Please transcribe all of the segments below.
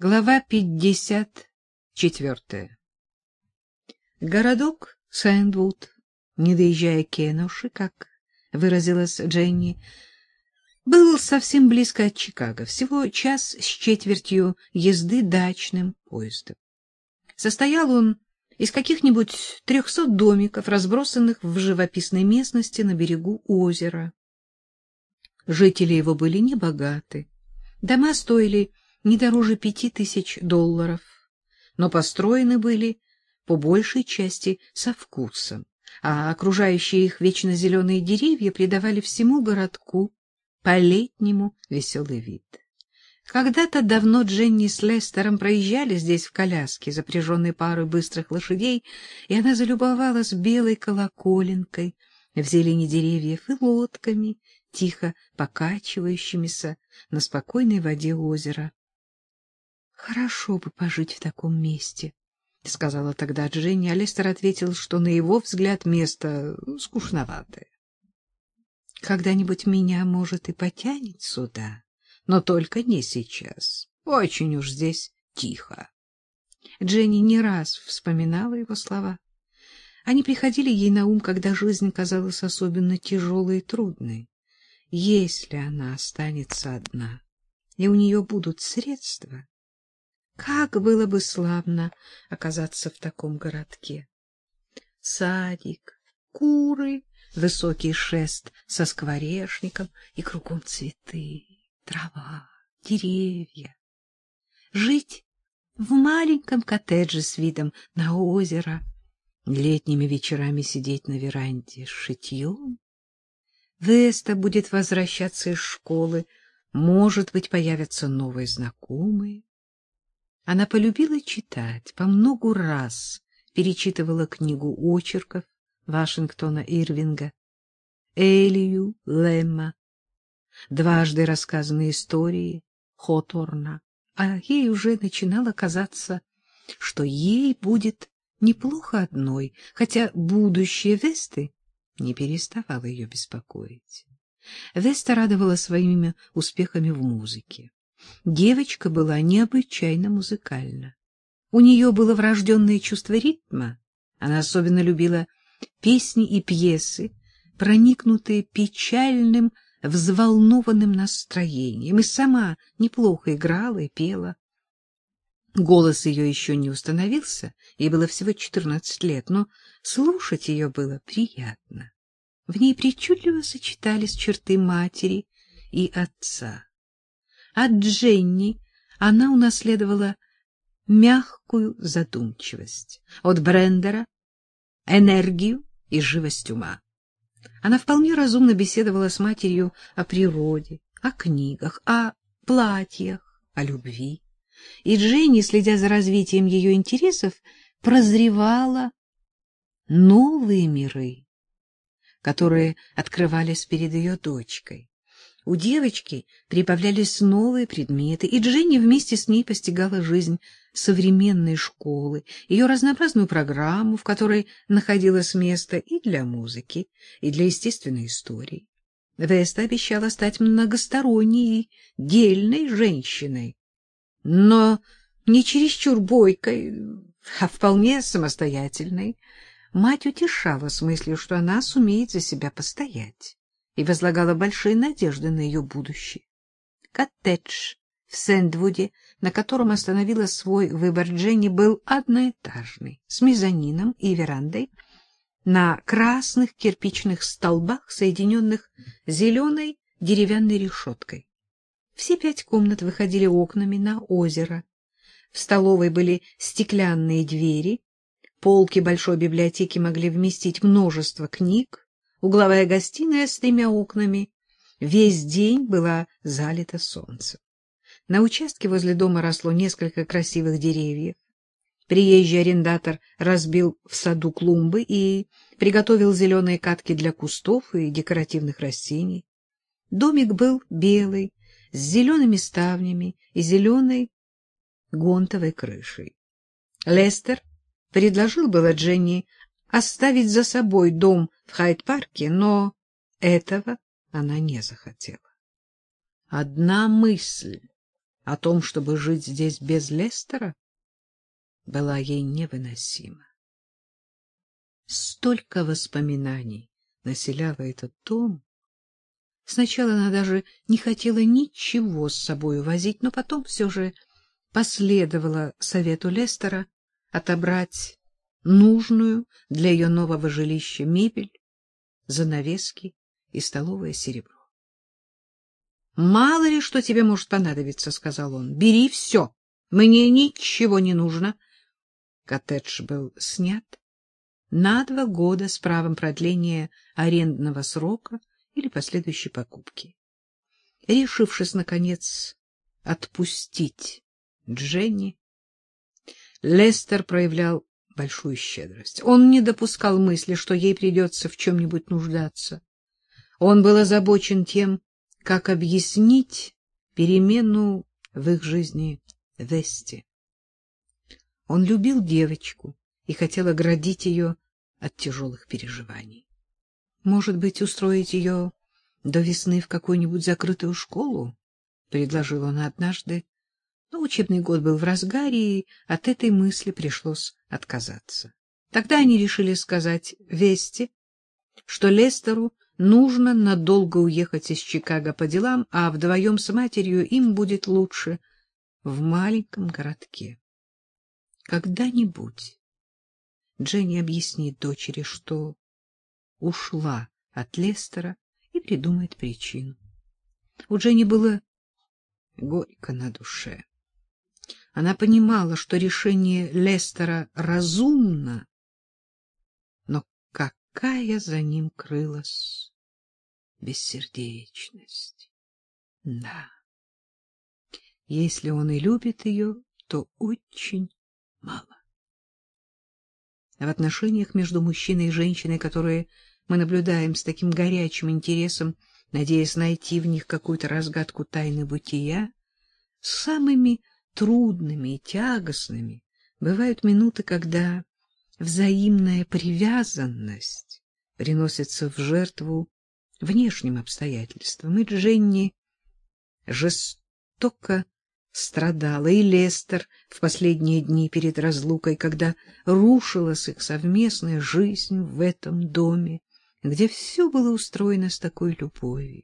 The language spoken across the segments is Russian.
Глава 54. Городок Сэндвуд, не доезжая Кеноши, как выразилась Дженни, был совсем близко от Чикаго, всего час с четвертью езды дачным поездом. Состоял он из каких-нибудь трехсот домиков, разбросанных в живописной местности на берегу озера. Жители его были небогаты. Дома стоили не дороже пяти тысяч долларов, но построены были по большей части со вкусом, а окружающие их вечно зеленые деревья придавали всему городку по-летнему веселый вид. Когда-то давно Дженни с Лестером проезжали здесь в коляске, запряженной парой быстрых лошадей, и она залюбовалась белой колоколенкой в зелени деревьев и лодками, тихо покачивающимися на спокойной воде озера. Хорошо бы пожить в таком месте, — сказала тогда Дженни, а Лестер ответил, что на его взгляд место скучноватое. Когда-нибудь меня, может, и потянет сюда, но только не сейчас. Очень уж здесь тихо. Дженни не раз вспоминала его слова. Они приходили ей на ум, когда жизнь казалась особенно тяжелой и трудной. Если она останется одна, и у нее будут средства, как было бы славно оказаться в таком городке. Садик, куры, высокий шест со скворечником и кругом цветы, трава, деревья. Жить в маленьком коттедже с видом на озеро, летними вечерами сидеть на веранде с шитьем. Веста будет возвращаться из школы, может быть, появятся новые знакомые. Она полюбила читать, по многу раз перечитывала книгу очерков Вашингтона Ирвинга, Элию Лемма, дважды рассказанные истории Хоторна, а ей уже начинало казаться, что ей будет неплохо одной, хотя будущее Весты не переставало ее беспокоить. Веста радовала своими успехами в музыке. Девочка была необычайно музыкальна. У нее было врожденное чувство ритма. Она особенно любила песни и пьесы, проникнутые печальным, взволнованным настроением, и сама неплохо играла и пела. Голос ее еще не установился, ей было всего четырнадцать лет, но слушать ее было приятно. В ней причудливо сочетались черты матери и отца. От Дженни она унаследовала мягкую задумчивость, от Брендера — энергию и живость ума. Она вполне разумно беседовала с матерью о природе, о книгах, о платьях, о любви. И Дженни, следя за развитием ее интересов, прозревала новые миры, которые открывались перед ее дочкой. У девочки прибавлялись новые предметы, и Дженни вместе с ней постигала жизнь современной школы, ее разнообразную программу, в которой находилось место и для музыки, и для естественной истории. Веста обещала стать многосторонней дельной женщиной, но не чересчур бойкой, а вполне самостоятельной. Мать утешала с мыслью, что она сумеет за себя постоять и возлагала большие надежды на ее будущее. Коттедж в Сэндвуде, на котором остановила свой выбор Дженни, был одноэтажный, с мезонином и верандой, на красных кирпичных столбах, соединенных зеленой деревянной решеткой. Все пять комнат выходили окнами на озеро. В столовой были стеклянные двери, полки большой библиотеки могли вместить множество книг, Угловая гостиная с тремя окнами весь день была залита солнцем. На участке возле дома росло несколько красивых деревьев. Приезжий арендатор разбил в саду клумбы и приготовил зеленые катки для кустов и декоративных растений. Домик был белый, с зелеными ставнями и зеленой гонтовой крышей. Лестер предложил было Дженни оставить за собой дом в Хайд-парке, но этого она не захотела. Одна мысль о том, чтобы жить здесь без Лестера, была ей невыносима. Столько воспоминаний населяло этот дом. Сначала она даже не хотела ничего с собой возить, но потом все же последовала совету Лестера отобрать нужную для ее нового жилища мебель, занавески и столовое серебро. Мало ли что тебе может понадобиться, сказал он. Бери все. Мне ничего не нужно. Коттедж был снят на два года с правом продления арендного срока или последующей покупки. Решившись наконец отпустить Дженни, Лестер проявлял большую щедрость. Он не допускал мысли, что ей придется в чем-нибудь нуждаться. Он был озабочен тем, как объяснить перемену в их жизни Вести. Он любил девочку и хотел оградить ее от тяжелых переживаний. Может быть, устроить ее до весны в какую-нибудь закрытую школу? — предложил он однажды. Но учебный год был в разгаре, и от этой мысли пришлось отказаться. Тогда они решили сказать Вести, что Лестеру нужно надолго уехать из Чикаго по делам, а вдвоем с матерью им будет лучше в маленьком городке. Когда-нибудь Дженни объяснит дочери, что ушла от Лестера и придумает причину. У Дженни было горько на душе. Она понимала, что решение Лестера разумно, но какая за ним крылась бессердечность. Да, если он и любит ее, то очень мало. А в отношениях между мужчиной и женщиной, которые мы наблюдаем с таким горячим интересом, надеясь найти в них какую-то разгадку тайны бытия, самыми трудными и тягостными бывают минуты, когда взаимная привязанность приносится в жертву внешним обстоятельствам, и Дженни жестоко страдала, и Лестер в последние дни перед разлукой, когда рушилась их совместная жизнь в этом доме, где все было устроено с такой любовью,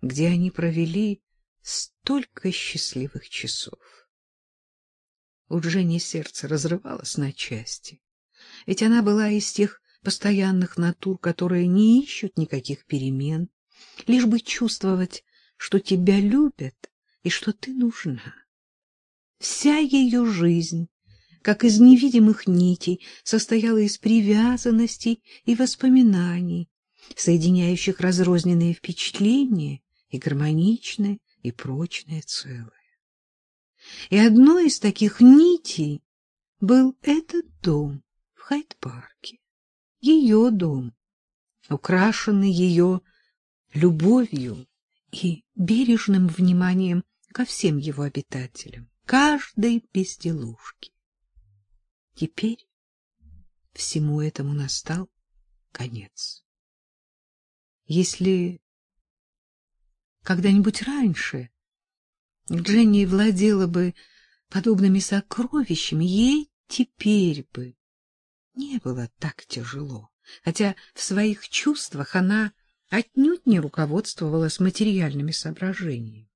где они провели столько счастливых часов. У Дженни сердце разрывалось на части, ведь она была из тех постоянных натур, которые не ищут никаких перемен, лишь бы чувствовать, что тебя любят и что ты нужна. Вся ее жизнь, как из невидимых нитей, состояла из привязанностей и воспоминаний, соединяющих разрозненные впечатления и гармоничное и прочное целое. И одной из таких нитей был этот дом в Хайт-парке ее дом, украшенный ее любовью и бережным вниманием ко всем его обитателям, каждой безделушке. Теперь всему этому настал конец. Если когда-нибудь раньше Дженни владела бы подобными сокровищами, ей теперь бы не было так тяжело, хотя в своих чувствах она отнюдь не руководствовалась материальными соображениями.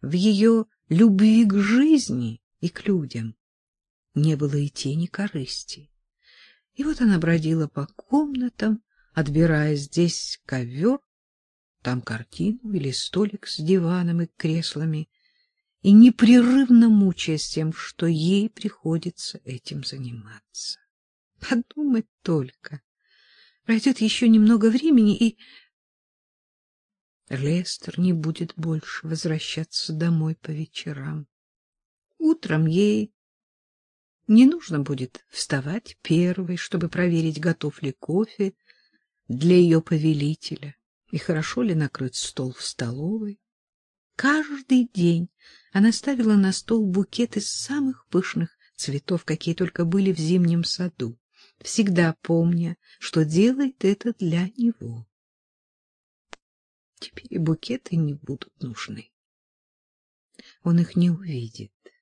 В ее любви к жизни и к людям не было и тени корысти. И вот она бродила по комнатам, отбирая здесь ковер, там картину или столик с диваном и креслами, и непрерывно мучаясь тем, что ей приходится этим заниматься. Подумать только. Пройдет еще немного времени, и Лестер не будет больше возвращаться домой по вечерам. Утром ей не нужно будет вставать первой, чтобы проверить, готов ли кофе для ее повелителя и хорошо ли накрыт стол в столовой. Каждый день она ставила на стол букет из самых пышных цветов, какие только были в зимнем саду всегда помня, что делает это для него. Теперь букеты не будут нужны. он их не увидит.